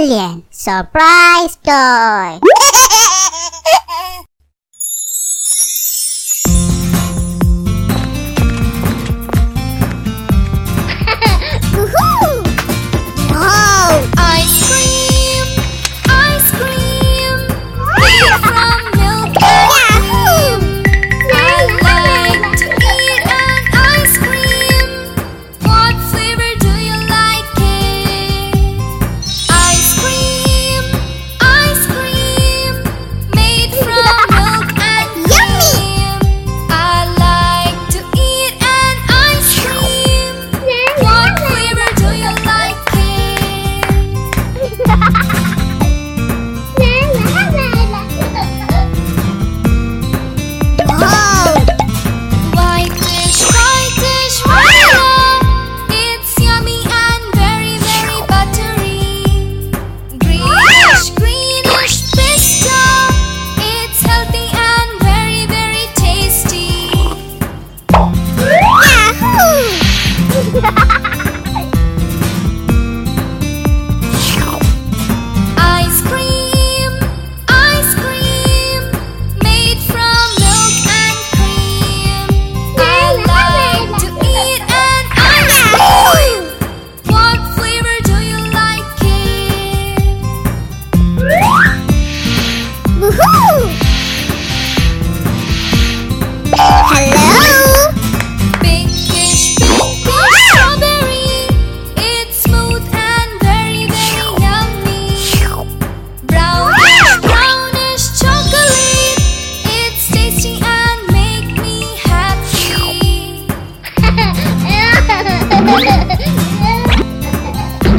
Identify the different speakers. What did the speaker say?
Speaker 1: Alien Surprise Toy!